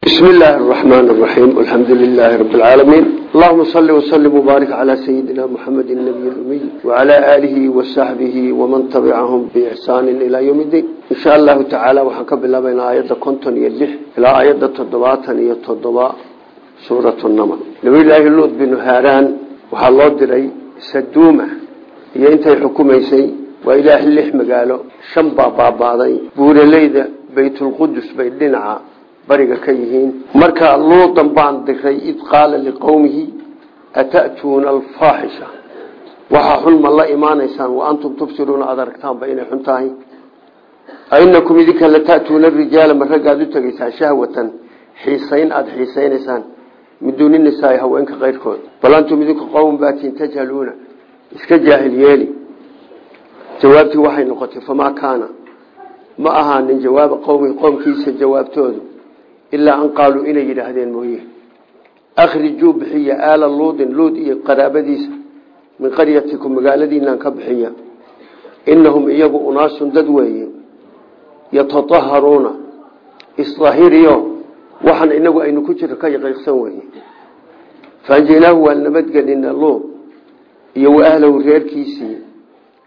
بسم الله الرحمن الرحيم الحمد لله رب العالمين اللهم صل وسلم وبارك على سيدنا محمد النبي الأمي وعلى آله وصحبه ومن تبعهم بإحسان إلى يوم الدين إن شاء الله تعالى وحكب الله بين آيات كنتن يلح إلى آيات تضباط يتضباء سورة النمل نبي الله اللوذ بن هاران وحالله دري سدومة ينتهي حكوميسي وإله اللح مقاله شنبا باباضي بورليدا بيت القدس بيت دنعا bariga ka yihiin. Markaa luudan baan diray id qaala liqowmihi ata'tuuna alfaaxisha waxaa xun ma la imaanaysaan wa antum tubsiruuna aada aragtaanba inay xun tahay. Ainakum idinka lata'tuuna rijaala ma raggaad u tegaysaan shahwatan? Xiisayn aada xiisaynaysaan. Min duuni haweenka keyrkood bal antum idinku qowm baatiin iska jaahil yeeli. Waxay noqotay famaa kaana? Ma ahaanin jawaaba qowmihi qowmkiisa jawaabtoodu ilaa an qaaluu inay yidhaahdeen mooye. Akhrijuu bixiya aala luudin luud iyo qaraabadiisa min qaryatikum magaaladiinaan ka bixiya. Inahum iyagu unaasun dad weeye yataaharuuna isahiriyo waxaan inagu aynu ku jiro ka yaqiiqsan weye faanjaynaahu waan nabadgelina luud iyo wa ahlahu reerkiisii.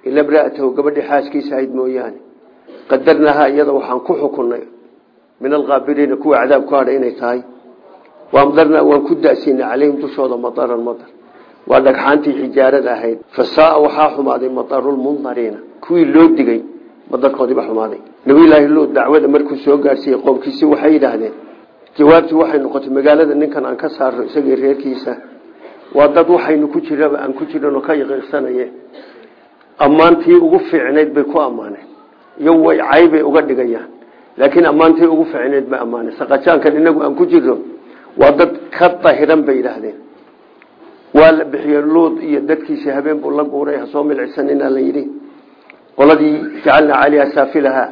Ila mraatahu gabadhii xaaskiisa ahayd mooyaane. Qadarnahaa iyada waxaan ku xukunay min alkaabiriina kuwa cadaab ku hadha inay tahay. Waamdarnaa waan ku dasiinay caleyhim dushooda madaran madar. Waa dhagxaantii xijaarada ahayd. Fasaaa waxaa xumaaday madarulmundariina kuwii loo digay madarkoodiiba xumaaday. Nabiyulaahi luud dacwada markuu soo gaarsiiyey qoomkiisii waxay yidhaahdeen jawaabtii waxay noqotay magaalada ninkan aan ka saarno isagii reerkiisa. Waa dad waxaynu ku jiraba aan ku jiranoo ka yaqiiqsanaye ammaantii ugu fiicnayd bay ku ammaaneen. Iyagu way caybay uga dhigayaan laakiin ammaantii ugu ficneed ba ammaanay saqajaankan inagu aan ku jirno waa dad ka dahiran bay yidhaahdeen. Waa la bixiyey luud iyo dadkiisii habeen buu la guuray hasoo milcisanina la yidhi. Qoladii jacalnaa caliha saafilaha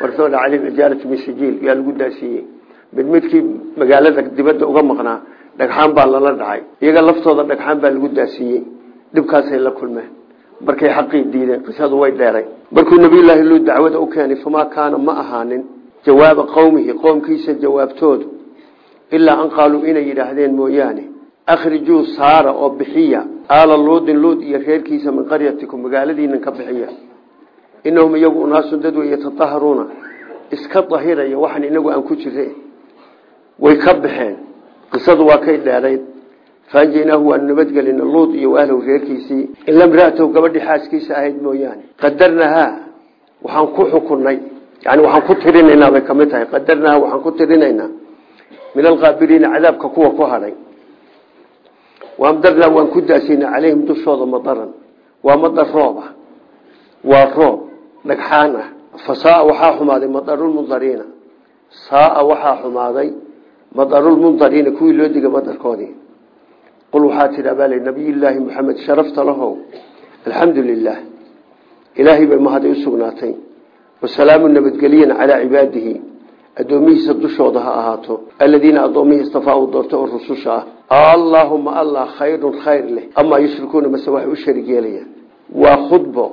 warsoona calihim xijaaratu min sijiil yaa lagu daasiiyey. Mid midkii magaalada dibadda uga maqnaa dhagxaan baa lala dhacay. Iyaga laftooda dhagxaan baa lagu daasiiyey. Dhibkaasay la kulmeen markay xaqii diideen qisadu way dheeray. Markuu nabiyulaahi luud dacwada u keenay famaa kaana ma ahaanin jawaaba qowmihi qoomkiisa jawaabtoodu ilaa an qaaluu inay yidhaahdeen mooyaane akhrijuu saara oo bixiya aala luudin luud iyo reerkiisa min qaryatikum magaaladiinan ka bixiya. Inahum iyagu unaasun dad wey yataaharuuna iska dahiraya waxaan inagu aan ku jire way ka baxeen. Qisadu waa kay dheerayd faanjaynaahu waanu nabadgelina luud iyo ahlow reerkiisii. Ila mraatahu gabadhii xaaskiisa ahayd mooyaane. Qadarnahaa waxaan ku xukunay yani waxaan ku tirinaynaa bay ka mid tahay. Qadarnahaa waxaan ku tirinaynaa. Min alkaabiriina cadaabka kuwa ku hadhay. Waamdarnaa waan ku daasiina caleyhim dushooda madaran. Waa madar roob ah. Waa roob dhagxaan ah. Fa saaa waxaa xumaaday madarulmundariina saaa qul waxaa tidhi bal nabiyulaahi maxamed sharafta lahow alxamdu lilah ilaahay bay mahaday u sugnaatay wasalaamu nabadgeliyana calaa cibaadihi addoomihiisa dushooda ha ahaato aladiina addoommihii istafaa u doortay oo rususha ah allaahuma allah khayrun khayr leh amaa yushrikuuna mase waxay u sharig yeelayaan waa khudbo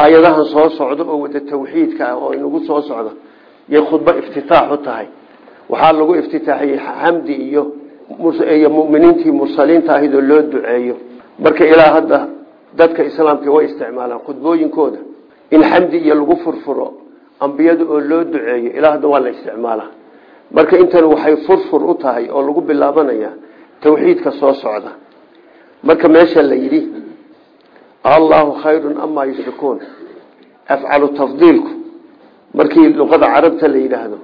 aayadahan soo socda oo wada tawxiidka ah oo inagu soo socda yay khudbo iftitaax u tahay waxaa lagu iftitaaxiyey xamdi iyo iyo muminiintii mursaliinta ahayd oo loo duceeyo. Marka ilaa hadda dadka islaamka way isticmaalaan khudbooyinkooda. In xamdi iyo lagu furfuro ambiyada oo loo duceeyo ilaa hadda waa la isticmaalaa marka intan waxay furfur u tahay oo lagu bilaabanaya tawxiidka soo socda. Marka meesha la yidhi allahu khayrun amaa yushrikuun afcalu tafdiilku. Markii luqada carabta la yidhaahdo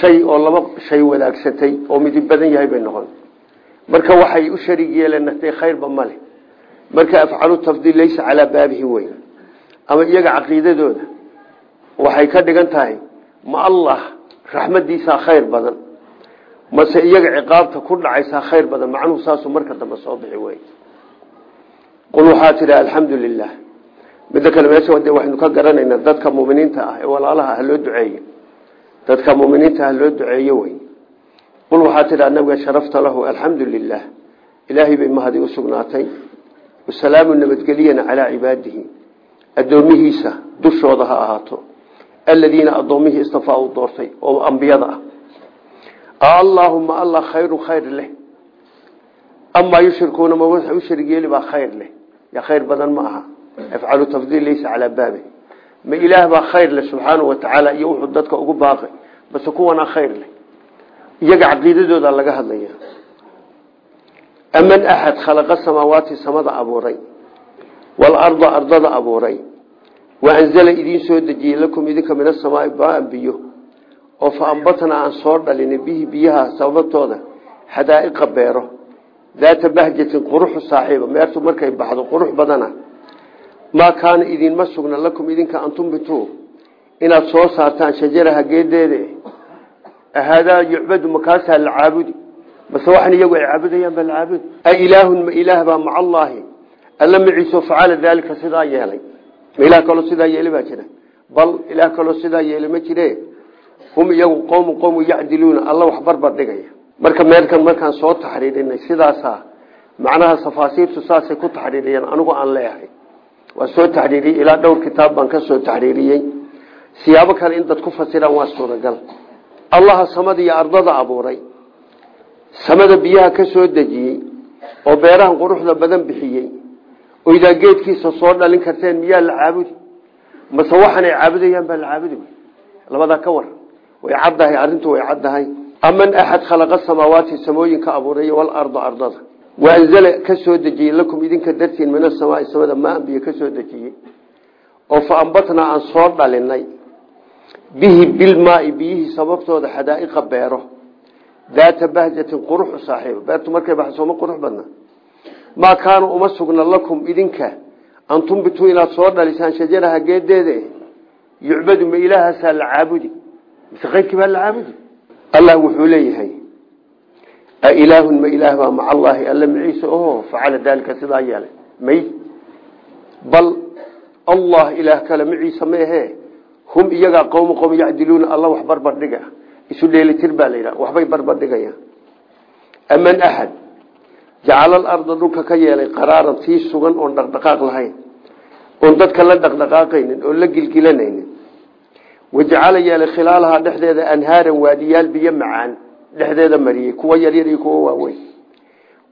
shay oo laba shay wadaagsatay oo midib badan yahay bay noqon. Marka waxay u sharig dee khayrba male marka afcalu tafdiil laysa calaa baabihi wey ama iyaga caqiidadooda waxay ka dhigan tahay ma allah raxmadiisaa khayr badan mase iyaga ciqaabta ku dhacaysaa khayr badan macnuhu saasuu marka dambe soo bixi wey qul waxaa tidhi alxamdu lilah midda kale ka garanaynaa dadka muminiinta ah ee walaalaha ah loo duceeye dadka muminiinta ah loo duceeyo wey qul waxaa tidhaa nabiga sharafta lahu alxamdu lilah ilaahay bay mahadi u sugnaatay. Wasalaamu nabadgeliyana calaa cibaadihi. Dushooda ha ahaato. Aladiina addoommihii istafaa u oo ambiyada ah. Allaahuma alla khayru khayr leh. Amaa yushrikuuna ma waxa u sharig yeeli baa khayr leh. Ya khayr badan ma aha. Afcalu tafdiil laysa calaa baabi ma ilaah baa khayr leh subxaanahu watacaala iyo wuxuu dadka ugu baaqay base kuwanaa khayr leh. Iyaga caqiidadooda laga hadlaya. Aman axad khalaqa samaawaati samada abuuray. Waalarda ardada abuuray. Wa anzala idiin soo dejiyey lakum idinka min asamaai baan biyo. Oo fa ambatnaa aan soo dhalina bihi biyaha sababtooda xadaa'iqa beero. Daata bahjatin quruxu saaxiiba. Meertu markay baxdo qurux badana maa kaana idinma sugna lakum idinka an tumbituu inaad soo saartaan shajaraha geedeeda ahaadaa yucbadu makaasaa la caabudi base waxan iyagu ay caabudayaan baa la caabudi a ilaahun ma ilaah baa maca allaahi alla maciiso yeelay. Ma ilaah kaloo sidaa yeelay baa jira. Bal ilaah kaloo sidaa yeelay ma jire. Hum iyagu qowmu qowmu yacdiluuna. Alla wax barbar dhigaya. Marka meelkan markaan soo taxriirinay sidaasa macnaha tafaasiirtu saasay ku taxriiriyeen anigu aan leeyahay waa soo taxriiriyey ilaa dhowr kitaab baan ka soo taxriiriyey siyaabo kale in dad ku fasiraan waa suuragal. Allaha samada iyo ardada abuuray. Samada biyaha ka soo dejiyey oo beerahan quruxda badan bixiyey. Oo idaa geedkiisa soo dhalin karteen miyaa la caabudi? Mase waxaanay caabudayaan baa la caabudi labadaa ka war way caddahay arrintu way caddahay. Aman axad khalaqa samooyinka abuuray walarda ardada wa anzala ka soo dejiyey lakum idinka dartiin min asamaai samada maan biyo ka soo dejiyey. Oo fa ambatnaa aan soo dhalinay. Bihi bilmaai biyihii sababtooda xadaa'iqa beero. Daata bahjatin quruxu saaxiiba. Beertu markay baxdo sooma qurux badna. Maa kaana uma sugna lakum idinka. An tumbituu inaad soo dhalisaan shajaraha geedeeda yucbadu ma ilaahaasaa la caabudi? Mise keyrkii ailaahun ma ilaah baa maca allaahi alla maciise oho facala daalika sidaa yeelay. May? Bal allah ilaah kale maciise meehe hum iyagaa qowmu qowm yacdiluuna alla wax barbardhiga isu dheelitir baa la yidhaha. Waxbay barbardhigayaan aman axad jacala alarda dhulka ka yeelay qaraaran tii sugan oon dhaqdhaqaaq lahayn. Oon dadka la dhaqdhaqaaqaynin oon la gilgilanaynin. Wajacala yeelay khilaalahaa dhexdeeda anhaaran waadiyaal biyo macaan dhexdeeda mariyey kuwa yaryar iyo kuwa waaweyn.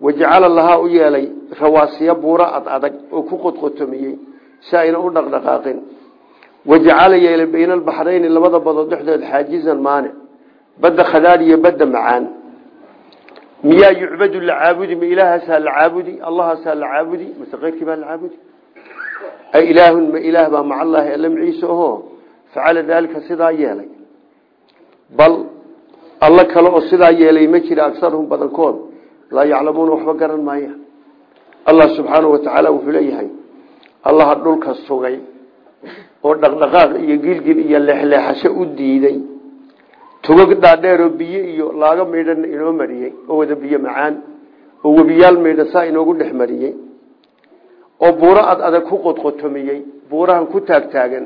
Wajacala lahaa u yeelay rawaasiya buuro ad adag oo ku qodqotomiyey si ayna u dhaqdhaqaaqin. Wajacala yeelay bayna albaxrayni labada badood dhexdooda xaajizan maanic badda khadaad iyo badda macaan. Miyaa yucbadu la caabudi ma ilaahaasaa la caabudi allahaasaa la caabudi mase keyrkii baa la caabudi? Ilaahun ma ilaah baa maca allaahi alla maciise oho facala daalika sidaa yeelay. Bal alla kale oo sidaa yeelay ma jira agarhum badankood laa yaclamuuna waxba garan maaya allah subxaanau watacaala wuxuu leeyahay allaha dhulka sugay oo dhaqdhaqaaq iyo gilgil iyo leexleexasho u diiday. Tugag dhaadheeroo biyo iyo laaga maydhana inoo mariyey oo wada biyo macaan oo webiyaal maydhan saa inoogu dhex mariyey oo buuro ad adag ku qodqotomiyey buurahan ku taagtaagan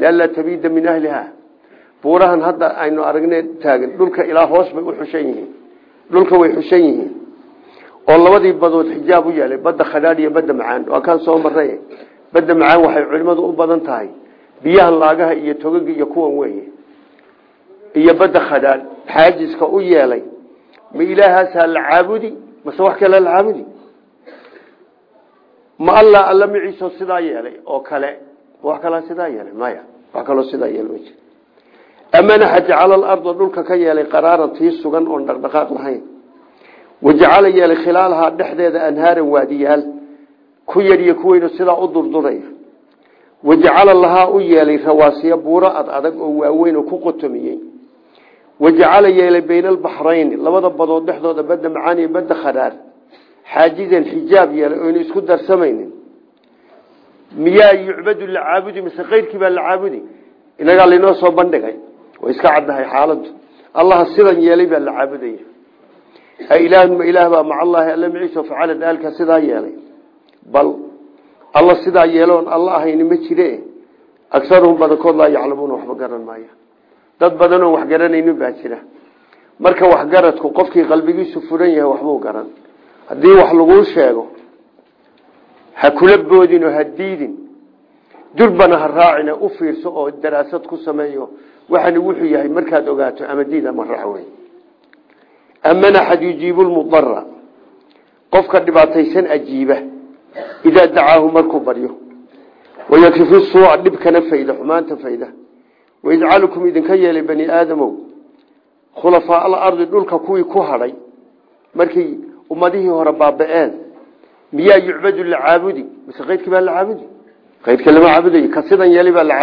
lianlaa tabiida min ahliha buurahan hadda aynu aragne taagan. Dhulka ilaa hoos bay u xushan yihiin. Dhulka way xushan yihiin. Oo labadii badood xijaab u yeelay badda khadhaadh iyo badda macaan. Waa kaan soo maray badda macaan waxay culimadu u badan tahay. Biyahan laagaha iyo togaga iyo kuwan weeye. Iyo badda khadhaadh xaajiska u yeelay. Ma ilaahaasaa la caabudi? Mase wax kale la caabudi? Ma alla alla maciiso sidaa yeelay? Oo kale wax kalaa sidaa yeelay? Maya wax kaloo sidaa yeelay ma jiro amanaxa jacala alarda dhulka ka yeelay qaraaran tii sugan oon dhaqdhaqaaq lahayn wajacala yeelay khilaalahaa dhexdeeda anhaaran waadiyaal ku yar iyo kuweynu sidaa u durduraya wajacala lahaa u yeelay rawaasiya buuro ad adag oo waaweyn oo ku qotomiyey wajacala yeelay bayna albaxrayni labada badood dhexdooda badda macaan iyo badda khadhaar xaajizan xijaab yeelay oynu isku darsamaynin miyaa yucbadu la caabudi mise keyrkii baa la caabudi inagaa lainoo soo bandhigay way iska caddahay xaaladdu. Allaha sidan yeelay baa la caabudaya. Ilaahun ma ilaah baa maca allaahi alla maciisa facala daalka sidaa yeelay. Bal alla sidaa yeeloon alla ahayni ma jire. Agaruhum badankood laa yaclamuuna waxba garan maaya dad badanoon wax garanaynin baa jira. Marka waxgaradku qofkii qalbigiisu furan yahay waxbuu garan. Haddii wax laguu sheego ha kula boodin oo ha diidin. Durbana ha sameeyo waxaana wuxuu yahay markaad ogaato ama diid ama raac wey aman axad yujiibu lmudara qofka dhibaataysan ajiiba idaa dacaahu markuu baryo. Wayakrifu suuca dhibkana fayda xumaanta fayda. Wayajcalukum idinka yeelay bani aadamow khulafaa alardi dhulka kuwii ku hadhay markay ummadihii hore baaba-een. Miyaa yucbadu la caabudi? Mise keyrkii baa la caabudi? Keyrka lama caabudayo ka sidan yeelay baa la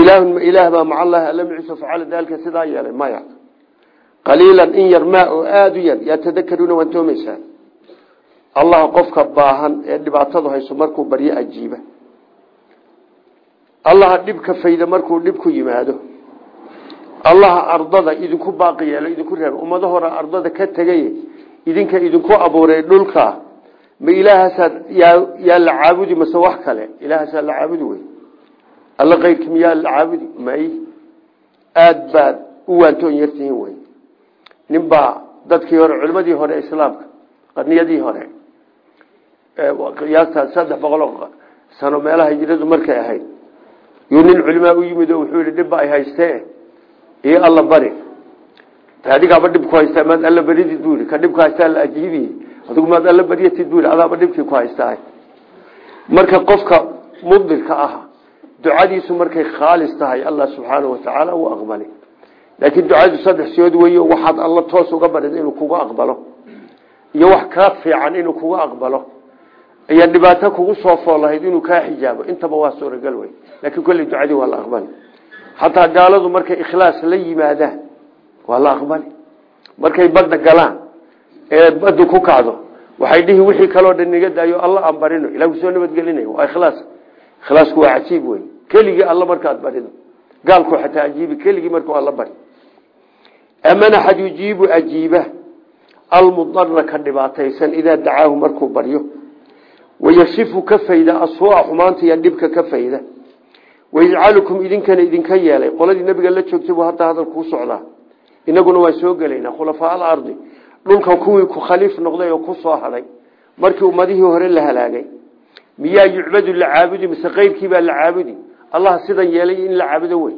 ilaahun ma ilaah baa maca allahi alla maciisa facala daalika sidaa yeelay maya. Qaliilan in yar maa oo aada u yar yaa tadakaruuna waan toomaysaa allah qofka baahan ee dhibaatadu hayso markuu baryo ajiiba. Allaha dhibka fayda markuu dhib ku yimaado. Allaha ardada idinku baaqi yeelo idinku reeba ummado hore ardada ka tegay idinka idinku abuuray dhulka. Ma ilaahaasaad yaa la caabudi mase wax kale? Ilaahaasaa la caabudi alla keyrki miyaa la caabudi may aada baad u waantoon yartihiin wey nin baa dadkii hore culimadii hore islaamka qarniyadii hore qiyaasta saddex boqol oo sano meelaha hijradu markay ahayd. Yuu nin culimaa u yimid oo wuxuu yihi dhibba ay haystee? Iyo alla bari. Adigaaba dhib ku haystaa maad alla baridid buu yidhi. Ka dhibku haystaa la ajiibiye. Adigu maad alla baryatid buu yidhi adaaba dhibkii ku ducadiisu markay khaalis tahay allah subxaanahu watacaala uu aqbali laakiin ducadu saddex siyood weyo waxaad alla toos uga barid inuu kugu aqbalo. Iyo wax kaa fiican inuu kugu aqbalo. Ayaa dhibaato kugu soo fool lahayd inuu kaa xijaabo. Intaba waa suuragal wey laakiin kolley ducadii waa la aqbali xataa gaaladu markay ikhlaas la yimaadaan waa la aqbali markay badda galaan ee baddu ku kacdo waxay dhihi wixii kaloo dhan daayo alla aan barino ilah ku soo nabadgelinayo. Waa ikhlaas ikhlaasku waa cajiib wey keligii alla markaad barido. Gaalku xataa ajiibi keligii markuu alla bari. Aman axad yujiibu ajiiba. Almudara ka dhibaataysan idaa dacaahu markuu baryo. Wayashifu ka fayda asuuca xumaanta iyo dhibka ka fayda. Wayajcalukum idinkana idinka yeelay. Qoladii nabiga la joogtay buu hadda hadal kuu socdaa. Inaguna waan soo gelaynaa khulafaa alardi. Dhulka kuwii ku khaliif noqday oo ku soo hadhay markii ummadihii hore la halaagay miyaa yucbadu la caabudi mise keyrkiibaa la caabudi? Allah sidan yeelay in la caabudo wey.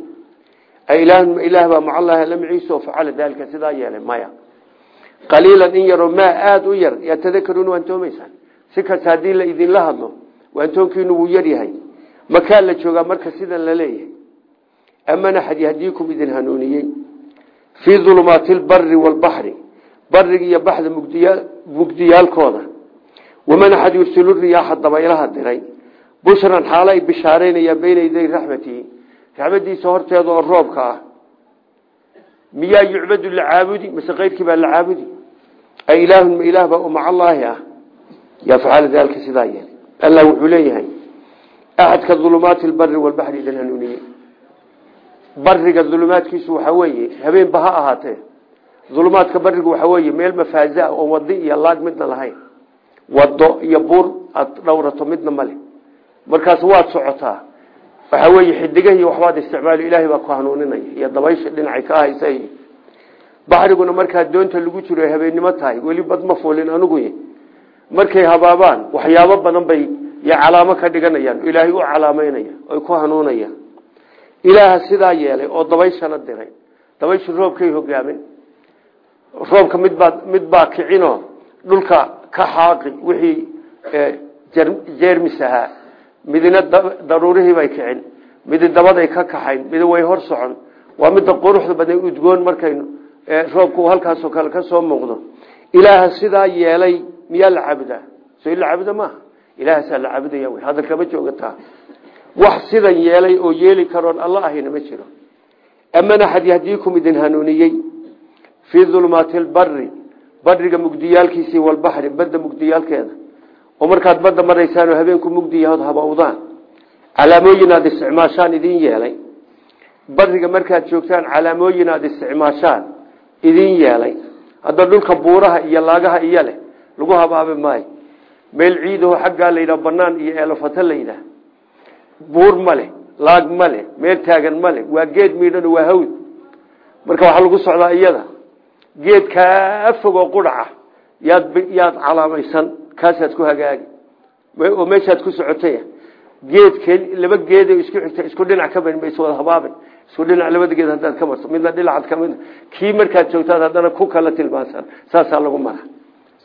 Ilaahun ilaah baa maca allahi alla maciisa oo facala daalika sidaa yeelay maya. Qaliilan in yaroo maa aada u yar yaa tadakaruuna waan toomaysaan. Si kasta haddii la idinla hadlo waantoonkiinu wuu yaryahay makaa la joogaa marka sidan la leeyahay. Aman axad yahdiikum idin hanuuniyey. Fii dulumaati lbari waalbaxri bariga iyo baxda mugdiyaalkooda waman axad yursilu riyaaxa dabaylaha diray bushran xaalo ay bishaaraynayaan bayna yaday raxmatihi raxmadiisa horteeda oo roobka ah miyaa yucbadu la caabudi mise keyrkii baa la caabudi a ilaahun ma ilaah baa oo maca allaahi ah yaa facala daalika sidaa yeelay allah wuxuu leeyahay axadka dulumaati lbari walbaxri idin hanuuniyey bariga dulumaadkiisu waxaa weeye habeenba ha ahaatee dulumaadka barigu waxaa weeye wado iyo buur aad dhowrato midna male markaas waad socotaa. Waxaa weeye xidigahi waxbaad isticmaali ilaahay baa ku hanuuninaya iyo dabaysha dhinacay ka haysa baxriguna markaa doonta lagu jiro ay habeennimo tahay weli bad ma fuulin anugu markay habaabaan waxyaabo badan bay iyo calaamo ka dhiganayaan ilaahay u calaameynaya oy ku hanuunayaan. Ilaaha sidaa yeelay oo dabayshana diray. Dabayshu roobkay hogaamin roobka midbaa mid baa kicinoo dhulka ka xaaqi wixii jeermis ahaa midina daruurihii bay kicin. Midi dabaday ka kaxayn. Midi way hor socon. Waa midda quruxda badan udgoon markaynu roobku halkaasoo kale ka soo muuqdo. Ilaaha sidaa yeelay miyaa la caabudaa so in la caabuda maaha ilaahaasaa la caabudaya wy hadal kama joogataa wax sidan yeelay oo yeeli karoon alla ahina ma jiro. Aman axad yahdiikum idin hanuuniyey. Fii dulumaati lbari bariga mugdiyaalkiisii walbaxri badda mugdiyaalkeeda. Oo markaad badda maraysaanoo habeenku mugdiyahood habawdaan calaamooyin aad isticmaashaan idin yeelay. Bariga markaad joogtaan calaamooyin aad isticmaashaan idin yeelay. Hadda dhulka buuraha iyo laagaha iyo leh lagu habaabi maayo. Meel ciidaho xaggaa layidhah banaan iyo eelafato layidhaah buur ma leh laag ma leh meel taagan ma leh waa geed miidhan waa hawd. Marka waxaa lagu socdaa iyada geed kaa fogoo quraca yaad yaad calaamaysan kaasaad ku hagaagi. Oo meeshaad ku socotay. Geed laba geed isku xigta isku dhinac ka ban bays wada habaabin. Isku dhinac labadegeed haddaad ka marto midna dhinacaad ka mid kii markaad joogtaad haddana ku kala tilmaansan saasaa lagu mara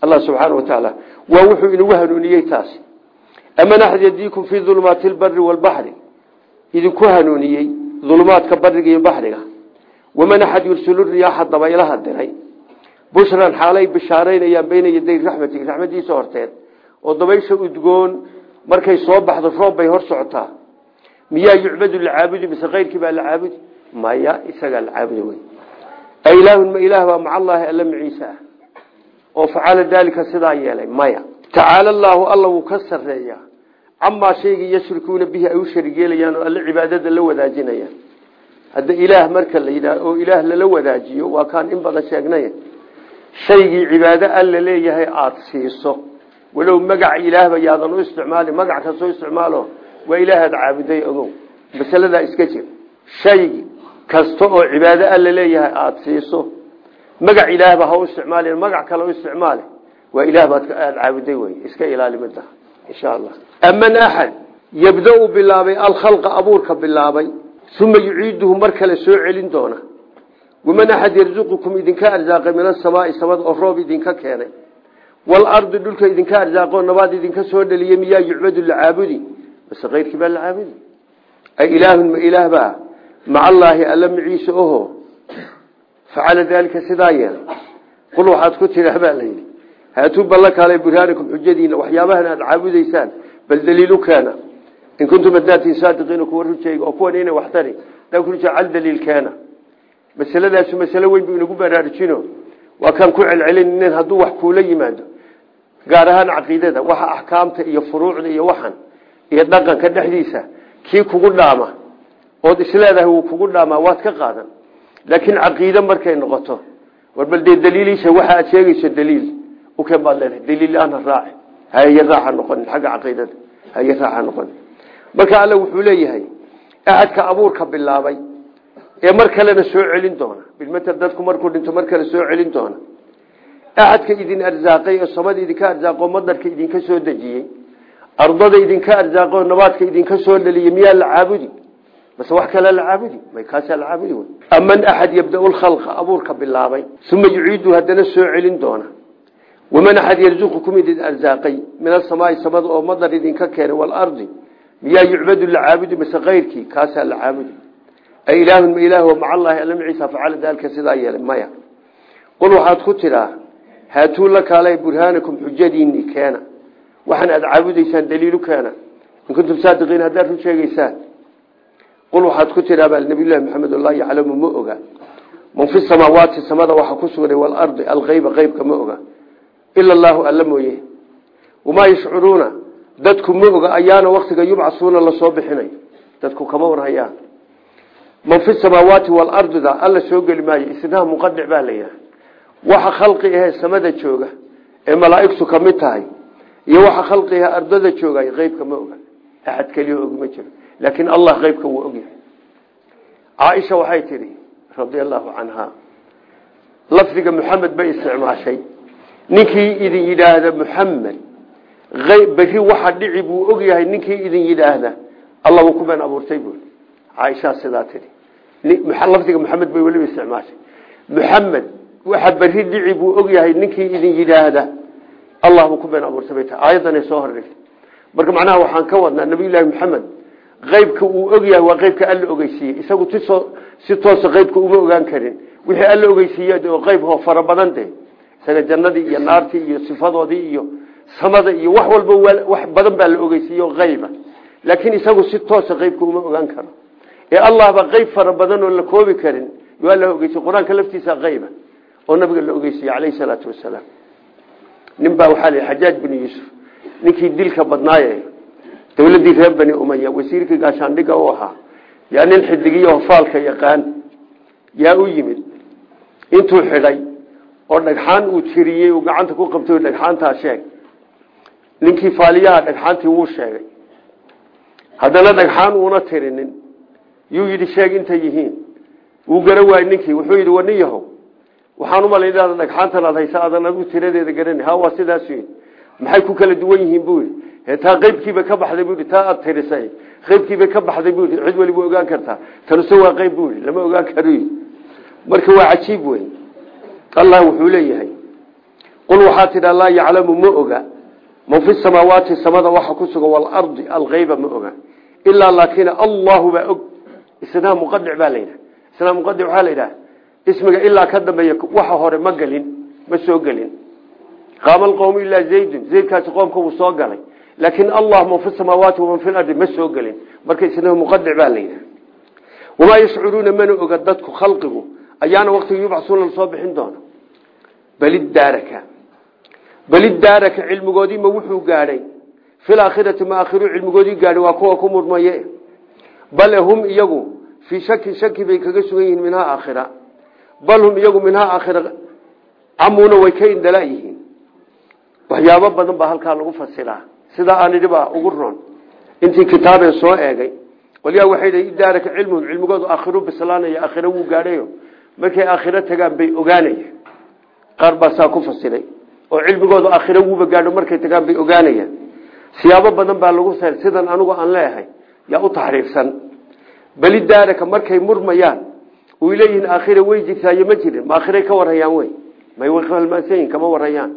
allah subxaana wa tacaala waa wuxuu inagu hanuuniyey taasi aman axad yadiikum fii dulumaati lbari waalbaxri idinku hanuuniyey dulumaadka bariga iyo baxriga waman axad yursilu riyaaxa dabaylaha diray bushran xaalay bishaaraynayaan bayna yaday raxmati raxmadiisa horteed oo dabaysha udgoon markay soo baxdo roob bay hor socotaa miyaa yucbadu lacaabudi mise keyrkii baa la caabudi maya isagaa la caabudi wey ilaahun ma ilaah baa maca allaahi alla maciise ah oo facala daalika sidaa yeelay maya tacaala allaahu alla wuu ka sareeyaa camaa shaygii yashrikuuna bihi ay u sharig yeelayaan oo la wadaajinayaan hadda ilaah marka la yidhaah oo ilaah lala wadaajiyo waa kaan in badan sheegnay. Shaygii cibaado alla leeyahay aada siiso. Walow magaca ilaahba yaadan u isticmaali magac kastoo isticmaalo waa ilaahaad caabuday ogow. Masaladaa iska jir. Shay kasta oo cibaado alla leeyahay aada siiso. Magac ilaahba ha u isticmaali magac kale u isticmaali waa ilaah baad aada caabuday wey. Iska ilaali midda insha allah. Aman axad yabda-u bilaabay alkhalqa abuurka bilaabay uma yuciiduhu mar kale soo celin doona. Waman axad yarzuqukum idinka arsaaqay min asamaai samada oo roob idinka keenay. Waalardi dhulka idinka arsaaqoo nabaad idinka soo dhaliyey miyaa yucbadu lacaabudi? Base keyrkii baa lacaabudi. Ay ilaahun ma ilaahbaa maca allaahi alla maciise oho. Facala daalika sidaa yeelay qul waxaad ku tidhaah baa layidhi haatuu balla kaalay burhaanikum xujadiina waxyaabahan aada caabudaysaan bal daliilu keena in kuntum adaatiin saadiqiina kuwa rujayga oo kuwan ina waxtari daa ku ruja cal daliil keena masaladaasu masalo weyn buu inagu baraarujino waa kaan ku celcelinin hadduu wax kuula yimaado gaar ahaan caqiidada waxa axkaamta iyo furuucda iyo waxan iyo dhaqanka dhexdiisa kii kugu dhaama ood isleedahay wuu kugu dhaamaa waad ka qaadan laakiin caqiide markay noqoto war bal dee daliiliisha waxa aad sheegayso daliil ukeen baad leedahay daliil-aana raaci haye raaxa noqonin xagga caqiidada haye raaxa noqonin marka alle wuxuu leeyahay axadka abuurka bilaabay ee mar kalena soo celin doona. Bilmatel dadku markuu dhinto mar kale soo celin doona. Axadka idin arsaaqay oo samada idinka arsaaqoo madarka idinka soo dejiyey ardada idinka arsaaqoo nabaadka idinka soo dhaliyey miyaa la caabudi? Base wax kale la caabudi? May kaasaa la caabudi aman axad yabda lkhalqa abuurka bilaabay uma yuciidu haddana soo celin doona. Waman axad yarzuqukum idin arsaaqay min asamaai samada oo madar idinka keenay waalardi miyaa yucbadu la caabudi mase keyrkii kaasaa la caabudi ay ilaahun ma ilaah maca allaahi alla maciisa facala daalika sidaa yeelay. Maya. Qul waxaad ku tidhaa haatuu la kaalay burhaanakum xujadiinii keena. Waxaan aada caabudaysaan daliilu keena. In kuntum saadiqiin haddaad run sheegeysaan qul waxaad ku tidhaa baa nabiyullahi maxamed allah yaclamu ma oga. Man fi samaawaati samada waxa ku sugnay waalardi alkeyba qeybka ma oga. Ila allaahu alla mooye. Wamaa yashcuruuna dadku ma ayaana waktiga yubcasuuna la soo bixinayo dadku kama warhayaan. Man fi samaawaati waalardida alla soo geli maayo isnaha muqadic baa waxa khalqi ahee samada jooga ee malaa'igtu ka tahay iyo waxa khalqiga ardada joogay qeybka ma oga. Axad keliya og ma jiro. Laakiin allah qeybka wuu ogyahay. Caaisha waxay tidhi radia allahu canha lafdiga muxamed bay isticmaashay. Ninkii idin yidhaahda muxamed berri waxa dhici buu ogyahay ninkii idin yidhaahda alla wuu ku been abuurtay buui caaishaa sidaa tidhi. Lafdiga muxamed bay weliba isticmaashay. Muxamed waxa berri dhici buu ogyahay ninkii idin yidhaahda allah buu ku been abuurtay bay soo hordhigtay marka macnaha waxaan ka wadnaa nabiyullaahi maxamed qeybka uu ogyahay waa qeybka alla ogeysiiyey. Isagu tisoo si toosa qeybka uma ogaan karin. Wixii alla ogeysiiye oo qeyb hoo fara badan de isaga iyo naartii iyo sifadoodii iyo samada iyo wax walba wax badan baa la ogeysiiye oo qeyba laakiin isagu si toosa qeybka uma ogaan karo. Ee allahba qeyb fara badan oo la koobi karin yo alla ogeysiye qur'aanka laftiisa qeyba oo nabiga la ogeysiiye caleyhi salaatu wasalaam nin baa waxaa la xajaaj binu yuusuf ninkii dilka badnaaye dowladii reer bani umaya wasiirkii gaashaandhiga u ahaa yaa nin xidigiyo faalka yaqaan yaa u yimid. Intuu xidhay oo dhagxaan uu tiriyey uu gacanta ku qabtay dhagxaantaa sheeg ninkii faaliyaha dhagxaantii wuu sheegay. Haddana dhagxaan uuna tirinin yuu yidhi sheeg intay yihiin. Wuu waayey ninkii wuxuu yidhi wanin yahow waxaan u malay inaada dhagxaantan aad haysa aadan adigu tiradeeda garani. Ha waa sidaas yidhi. Maxay ku kala duwan yihiin? buu yidhi. Taa ka baxday buu taa aad tirisay qeybkiibay ka baxday buu cid waliba ogaan kartaa tanuse waa qeyb buu lama ogaan karo marka waa cajiib wey allah wuxuu leeyahay qul waxaa tidha laa yaclamu ma oga man fi samaawaati samada waxa ku sugan waalardi algeyba ma oga. Ilaa laakina allahu baa og. Isnaa muqadic baa la yidhaha isnaa muqadic waxaa la yidhaha ismiga ilaa ka dambeeya waxa hore ma gelin ma soo gelin. Qaama alqowmu ilaa zaydun. Zaydkaasi qoomka wuu soo galay. Laakin allah man fi samaawaati waman fi lardi ma soo gelin. Marka isnaa muqadic baa la yidhaha wamaa yashcuruuna mana oga dadku khalqigu. Ayaana waqtiga yubcasuuna la soo bixin doono balidaaraka balidaaraka cilmigoodii ma wuxuu gaadhay. Fil aakhirati ma aakhiru cilmigoodii gaadhay waa kuwa ku murmaye bale hum iyagu fii shakin shaki bay kaga sugan yihiin minhaa aakhira. Bal hum iyagu minhaa aakhira camuuna way ka indala yihiin. Waxyaabo badan baa halkaa lagu fasiraa. Sidaa aan idhi baa ugu ron intii kitaabeen soo eegay qolyaa waxay dhi idaaraka cilmuhum cilmigoodu aakhiru bislaanaya aakhira wuu gaadhayo. Markay aakhiro tagaan bay ogaanaya. Qaar baa oo cilmigoodu aakhiro wuuba gaadho markay tagaan bay ogaanayaan. Siyaabo badan baa lagu sa sidan anigu aan leeyahay yaa u taxriifsan. Beli daaraka markay murmayaan uy leeyihiin aakhira way jirtaayo ma jirin ma aakhiray ka warhayaan wey. May halmaansayin kama warhayaan.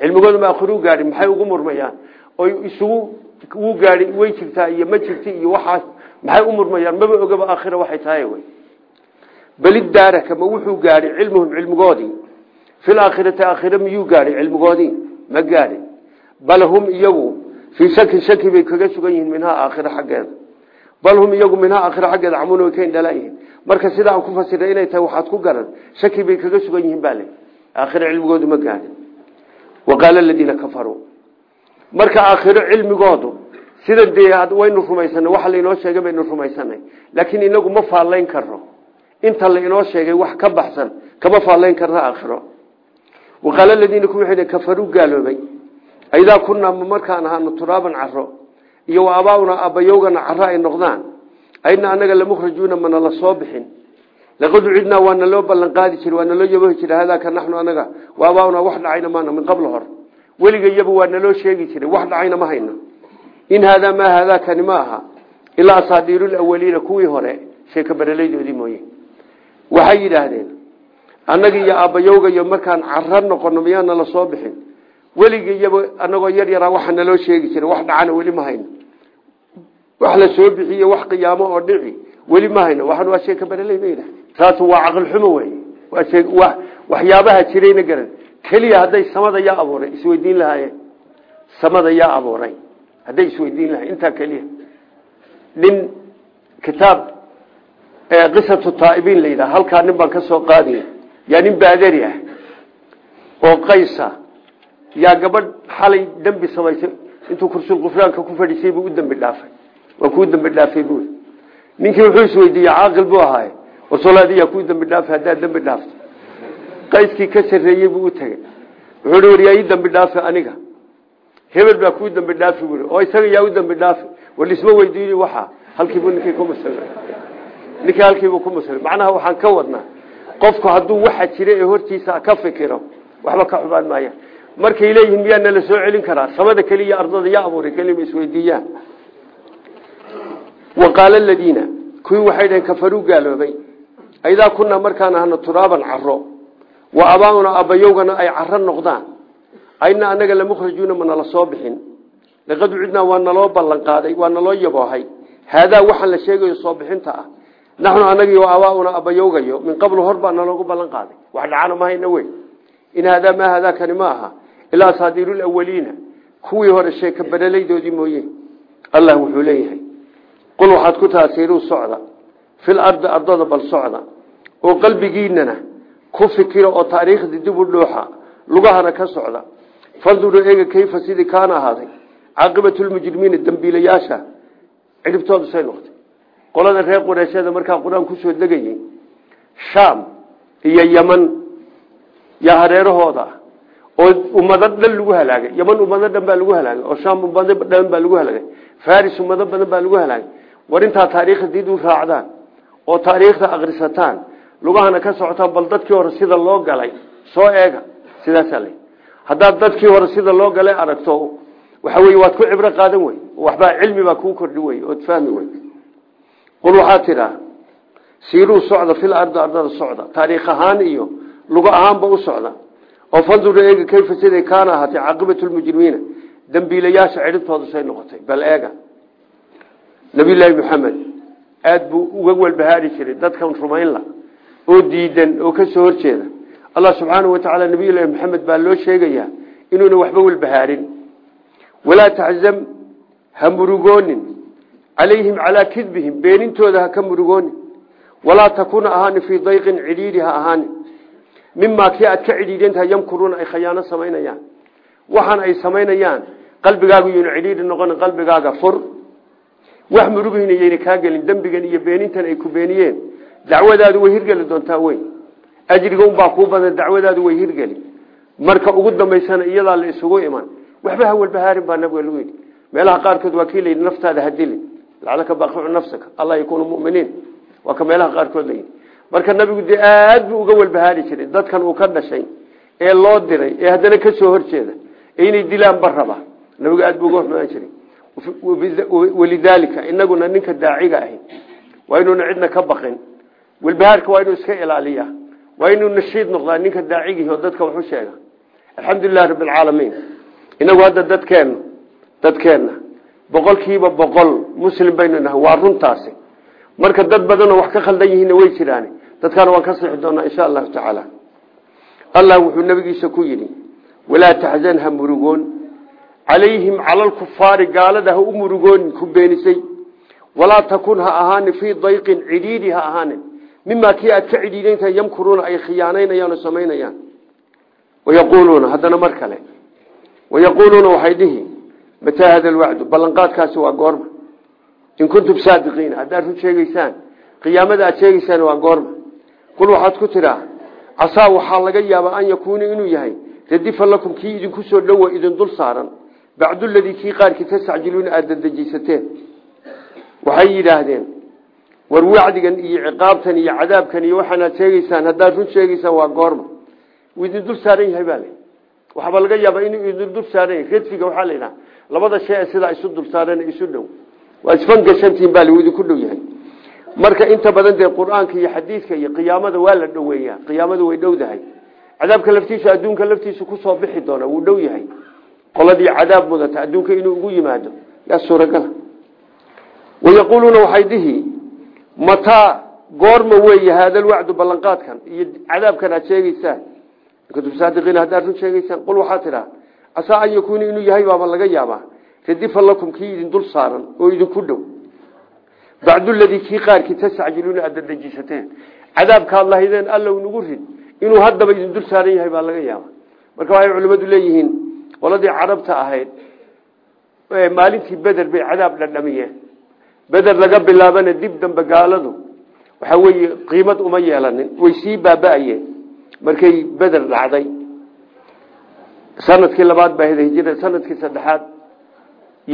Cilmigoodu ma aakhiru gaadhin maxay ugu murmayaan? Oy isugu wuu gaadhi way jirtaa iyo ma jirti iyo waxaas maxay u murmayaan? Maba ogaba aakhira waxay tahay wey. Beli daaraka ma wuxuu gaadhay cilmuhum cilmigoodii fil aakhirati aakhira miyuu gaadhay cilmigoodii. Ma gaadhin bal hum iyagu fii shakin shaki bay kaga sugan yihiin minhaa aakhira xaggeeda. Bal hum iyagu minhaa aakhira xaggeeda camuuna way ka indhalaayihiin marka sida aan ku fasiray inay tahay waxaad ku garan shaki bay kaga sugan yihiin baa le aakhira cilmigoodu ma gaadhin wa qaala aladiina kafaruu. Marka aakhiro cilmigoodu sida dee waynu rumaysanay waxa lainoo sheegay baynu sheegay wax ka baxsan kama faallayn karna aakhiro waqaala aladiina ku waxay kafaruu gaaloobay idaa kunaa markaan ahaano turaaban caro iyo wa abaauna abayowgana caro ay noqdaan ayna anaga lamukhrajuuna mana la soo bixin laqad ucidnaa waana loo ballan qaadi jira waana loo yabahi jira hadaaka naxnu anaga wa abaauna wax dhacayna maana min qabl hor weliga iyaba waa naloo sheegi jiray wax dhacayna ma hayno in haadaa maa haadaakani ma aha ilaa asaadiirulawaliina kuwii hore sheeka baraladoodii mooye waxay yidhaahdeen annaga iyo aabbayowga iyo markaan caro noqono miyaana la soo bixin. Weliga iyaba anagoo yar yaraa waxa naloo sheegi jiray wax dhacana weli ma hayno. Wax la soo bixiye wax qiyaamo oo dhici weli ma hayno. Waxan waa sheeka baraley ba yidhahdeen taas waa caqal xumo wey waxyaabaha jirayna garan. Keliya hadday samada yaa abuuray isweydiin lahaayeen. Samada yaa abuuray. Hadday isweydiin lahayen intaa keliya. Nin kitaab qisatu taaibiin la yidhaha halkaa nin baan ka soo qaadiy yaa nin baadari ah oo qaysa yaa gabadh xalay dembi samaysay intuu kursul qufraanka ku fadhiisay buu u dembi dhaafay. Waa kuu dembi dhaafay bui ninkii wuxuu isweydiiyey caaqil buu ahaaye warsoolaadiyaa kuu dembi dhaafay haddaad dembi dhaafto. Qayskii ka sarreeyey buu u tegey wuxuu hi waryaa ii dembi dhaafi aniga? Hebel baa kuu dembi dhaafi bui oo isaga yaa u dembi dhaafi war lisma weydiini waxa halkiibu ninkii ku musl ninkii halkiibuu ku muslim macnaha waxaan ka wadnaa qofku hadduu waxa jira ee hortiisa ka fikiro waxba ka xubaan maaya markay leeyihiin miyaa nala soo celin karaa? Samada keliya ardada yaa abuuray kelima isweydiiyaan wa qaala aladiina kuwii waxay dhaheen kafaruu gaaloobay. Idaa kunaa markaan ahno turaaban caro wa abaauna abayowgana ay caro noqdaan. Ayna anaga lamukhrajuuna ma nala soo bixin. Laqad ucidnaa waa naloo ballan qaaday waa naloo yaboohay. Haadaa waxaan la sheegayo soo bixinta ah naxnu anagi abaauna abayowgayo min qablu hor baa naloogu ballan qaaday. Wax dhacana ma hayna wey. In haadaa maa haadaakani ma aha. Ilaa asaadiirulawaliina kuwii hore sheeka baralaydoodii mooye. Allah wuxuu leeyahay. Qul waxaad ku taasiiruu socda. Fil ardi ardada bal socda. Oo qalbigiinana ku fikira oo taariikhdii dib u dhuuxa lugahana ka socda. Fanduruu eega kayfa sidii kaana ahaaday. Caaqibatulmujrimiina dambiilayaasha. Cidhibtoodu say qolada reer qureysheeda markaa qur'aan ku soo degayey shaam iyo yeman yaa hareerahooda oo ummado dhan lagu halaagay. Yeman ummado dhan baa lagu halaagay oo shaam ummado dhan lagu halaagay. Faris ummado badan baa lagu halaagay. War taariikhda did u raacdaan oo taariikhda akrisataan lugahana ka socotaan bal dadkii hore sida loo galay soo eega sidaasaa la haddaad dadkii hore sida loo galay aragto waxa wey waad ku cibro qaadan wey waxbaa cilmi baa kuu kordhi wey ood fahmi wey qul waxaa tidhaa siiruu socda fil ardi ardada socda taariikh ahaan iyo lugo ahaanba u socda oo fanduru eega kayfa siday kaana ahaatay caaqibatu lmujrimiina dambiilayaasha cidhibtooda say noqotay bal eega nabiyulaahi maxamed aada buu uga walbahaari jiray dadkan rumaynla oo diidan oo ka soo horjeeda allah subxaanahu watacaala nabiyullaahi maxamed baa loo sheegayaa inuuna waxba walbahaarin walaa taczam ha murugoonin calayhim calaa kidbihim beenintooda ha ka murugoonin walaa takuna ahaani fii dayqin cidhiidhi ha ahaani mimaa kii aad ka cidhiidhantahay yamkuruuna ay khayaano samaynayaan waxaan ay samaynayaan qalbigaagu yuuna cidhiidhi noqonin qalbigaaga fur wax murugihina yayna kaa gelin dembigan iyo beenintan ay ku beeniyeen dacwadaadu way hirgeli doontaa wey ajriga unbaa kuu way hirgeli marka ugu dambaysana iyadaa la isugu iman waxba ha walbahaarin baa nabiga lagu yidhi meelaha qaarkood waa kii layidhi naftaada ha lacalaka baaqicu nafsaka allah yakuunu muminiin. Waa ka meelaha qaarkood layidhi marka nabigu dee aad buu uga walbahaari jiray dadkan uu ka dhashay ee loo diray ee haddana ka soo horjeeda ee inay dilaan ba raba. Nabigu aad buu uga hormaan jiray. Walidaalika inaguna ninka daaciga ahi waa inuuna cidna ka baqin. Walbahaarka waa inuu iska ilaaliya waa inuu nashiid noqdaa ninka daacigii oo dadka waxu sheega. Alxamdulilahi rabbi alcaalamiin inagu hadda dadkeenna dadkeenna boqolkiiba boqol muslim baynu nahay waa runtaasi. Marka dad badanoo wax ka khaldan yihiinna way jiraan dadkaana waan ka sixi doonaa insha allahu tacaala. Allah wuxuu nabigiisa ku yidhi walaa taxzan ha murugoon. Calayhim cala alkufaari gaalada ha u murugoonin ku beenisay. Walaa takun ha ahaanin fii dayqin cidhiidhi ha ahaanin. Mimaa kii aad ka cidhiidhantahay yamkuruuna ay khiyaanaynayaan oo samaynayaan wayaquuluuna haddana mar kale. Wayaquuluuna waxay dhihi mataa hada alwacdu? Ballanqaadkaasi waa goorma. In kuntum saadiqiina haddaad run sheegeysaan qiyaamada aad sheegeysaan waa goorma. Qul waxaad ku tidhaa casaa waxaa laga yaabaa an yakuuna inuu yahay radifa lakum kii idinku soo dhowa idin dul saaran. Bacduladii kii qaarkii tastacjiluuna aada dadejisateen waxay yidhaahdeen war wacdigan iyo ciqaabtan iyo cadaabkan iyo waxaanaad sheegeysaan haddaad run sheegeysaan waa goorma. Idin dul saaran yahay waxaaba laga yaabaa inuu idin dul saaran yahay radfiga waxaa la yidhaha labada shay sidaa isu dul saaran isu dhow. Waa isfangashantiin baa idinku dhow yahay. Marka inta badan dee qur'aanka iyo xadiidka iyo qiyaamada waa la dhoweeyaa. Qiyaamadu way dhowdahay. Cadaabka laftiisu adduunka laftiisu ku soo bixi doona wuu dhow yahay. Qoladii cadaab mudata adduunka inuu ugu yimaado yaa suuragala. Wayaquuluuna waxay dhihi goorma weeye haada alwacdu ballanqaadkan iyo cadaabkan aad sheegeysaan kuntum saadiqiina haddaad run sheegeysaan qul waxaa tidhaa casaa an yakuuna inuu yahay baaba laga yaabaa? Radifa lakum kii idin dul saaran oo idinku dhow. Bacduladii kii qaarkii tastacjiluuna aad dadejisateen cadaabkaad lahaydeen allow nagu rid inuu haddaba idin dul saaran yahay baa laga yaaba marka waxay culimmadu leeyihiin qoladii carabta ahayd maalintii beder bay cadaab dhadhamiyeen beder laga bilaabana dib dambe gaaladu waxa weeye qiimad uma yeelanin. Way sii baaba-ayeen markay beder dhacday sannadkii labaad baa hijira sannadkii saddexaad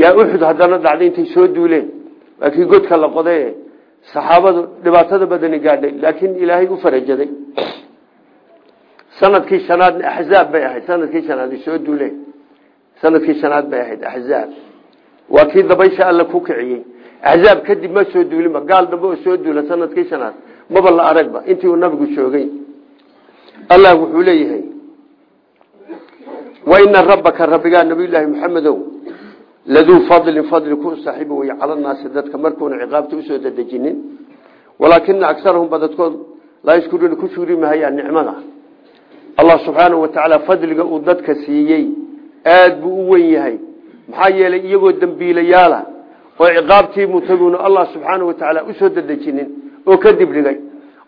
yaa uxud haddana dhacday intay soo duuleen waa kii godka la qoday saxaabadu dhibaatada badani gaadhay laakiin ilaahay u farajaday. Sanadkii shanaadna axzaab bay ahayd sannadkii shanaad soo duuleen sannadkii shanaad bay ahayd axzaab waa kii dabaysha alla ku kiciyey. Axzaab kadib ma soo duulinba gaal dambe oo soo duula sannadkii shanaad maba la aragba intii uu nabigu joogay allah wuxuu leeyahay wa ina rabbaka rabbigaa nabiyulaahi maxamedow laduu fadlin fadli ku saaxiibo wey cala naasi dadka markuuna ciqaabta u soo dadejinin walaakina agarahum badadkood laa yashkuruuna ku shugri mahayaan nicmada. Allah subxaanahu watacaala fadliga uu dadka siiyey aada buu u wen yahay. Maxaa yeelay iyagoo dembiilayaala oo ciqaabtii mutaguuna allah subxaanahu watacaala u soo dadejinin oo kadib dhigay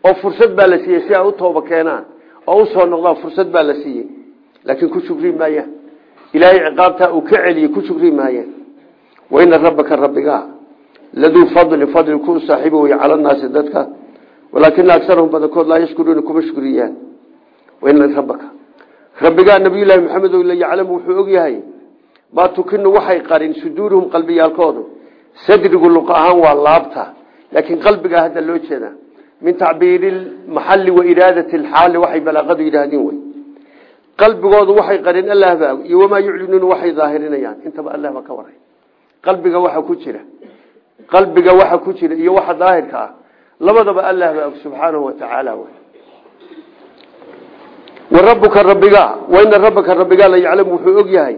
oo fursad baa la siiyey si ay u tooba keenaan oo u soo noqdaan fursad baa la siiyey. Laakiin ku shugri maayaan ilaahay ciqaabtaa uu ka celiyey ku shugri maayaan waina rabbaka rabbigaa laduu fadli fadli ku saaxiibo wey cala naasi dadka. Walaakina agarahum badankood laa yashkuruuna kuma shukriyaan. Waina rabbaka. Rabbigaa nabiyullaahi maxamed la yaclamu wuxuu og yahay maa tukinu waxay qarin suduuruhum qalbiyaalkoodu. Sadrigu luqa ahaan waa laabta. Laakiin qalbigaa hadda loo jeeda min tacbiiri maxali wa iraadati lxaali waxay balaaqadu yidhaahdeen wey qalbigoodu waxay qarin allah baa iyo wamaa yuclinuuna waxay daahirinayaan intaba allah ba ka waray. Qalbiga waxa ku jira. Qalbiga waxa ku jira iyo waxa daahirka ah. Labadaba allah baa og subxaanahu watacaala w wa rabuka rabbiga waina rabbaka rabbigaa la yaclamu wuxuu og yahay.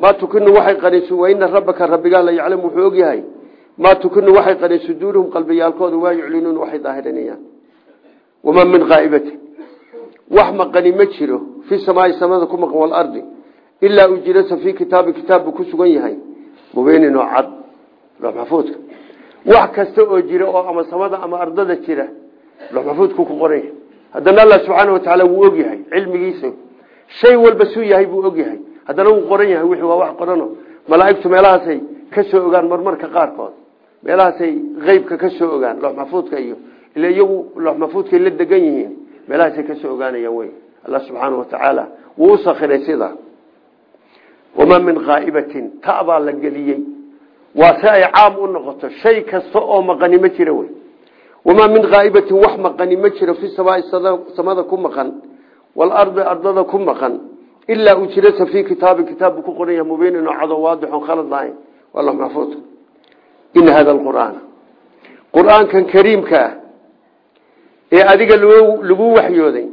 Maa tukinu waxay qarin waina rabbaka rabbigaa maa tukinu waxay qarin suduuruhum qalbiyaalkooda waa yuclinuuna waxay daahirinayaan wamaa min qaa'ibati wax maqani ma jiro fi samaai samada ku maqan walardi ilaa ujirasa fii kitaabi kitaab buu ku sugan yahay mubeynin oo cad maxfuudka wax kasta oo jira oo ama samada ama ardada jira maxfuudku ku qoran yahay haddana allah subxaana watacaala wuu og yahay cilmigiisa shay walba suu yahay buu og yahay haddana wuu qoran yahay wixii waa wax qorano malaaigtu meelahaasay meelahaasay qeybka ka soo ogaan loox maxfuudka iyo ila iyagu maxfuudkay la degan yihiin meelahaasay ka soo ogaanayaan wey allah subxaana watacaala wuu u sakiray sidaa wamaa min qaa'ibatin ta la geliyey. Waa si ay caam u noqoto shay kasta oo maqani ma jira wey wamaa min qaa'ibatin wax maqani ma fi samaai samada ku maqan waalardi ardada ku maqan ilaa ujirasa fii kitaabi kitaab buu ku qoran yahay mubeynin oo cado waadixon khalad lahayn. Waa maxfuud ina hada alqur'aana qur'aankan kariimka ah ee adiga lagu waxyooday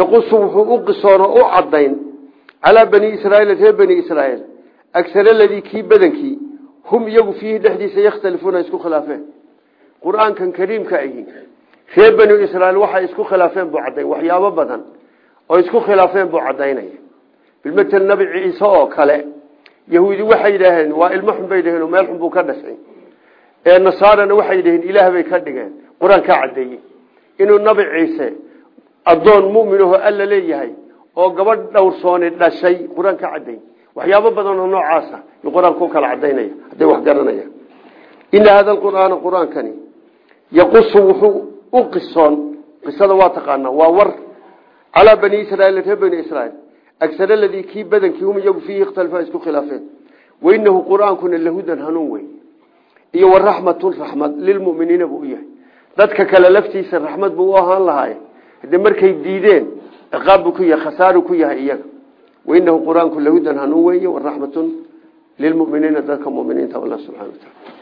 yaqusu wuxuu u qisoon oo u cadayn calaa bani israaiil reer bani israaiil agar aladii kii badankii hum iyagu fiihi dhexdiisa yakhtalifuuna isku khilaafeen qur'aankan kariimka ahi reer bani israiil waxay isku khilaafeen buu cadayn waxyaabo badan oo isku khilaafeen buu cadaynaya bilmatel nabi ciise oo kale yahuudi waxay yidhaaheen waa ilmo xun dhaheen meel buu ka dhashay ee nasaarana waxay yidhaheen ilaah bay ka dhigeen. Qur'aan kaa cadeeyey inuu nabi ciise addoon muminaho alla leeyahay oo gabadh dhowrsooni dhashay qur'aan ka caday waxyaabo badan oo noocaasa yuu qur'aanka u kala cadaynaya hadday wax garanaya. Ina hada alqur'aana qur'aankani yaqusu wuxuu u qisoon qisada waa taqaanaa waa war. Calaa bani israiil reer bani israiil agar aladii kii badankii hum iyagu fiihi ikhtalifaa isku khilaafeen. Wainahu qur'aankuna lahudan hanuun wey iyo waraxmatun raxmad lilmuminiina buu u yahay. Dadka kale laftiisa raxmad buu u ahaan lahaay. Hade markay diideen ciqaab buu ku yahay khasaaru ku yahay iyaga. Wainahu qur'aanku lahudan hanuun weeye waraxmatun lilmuminiina dadka muminiinta allah subxana wa taala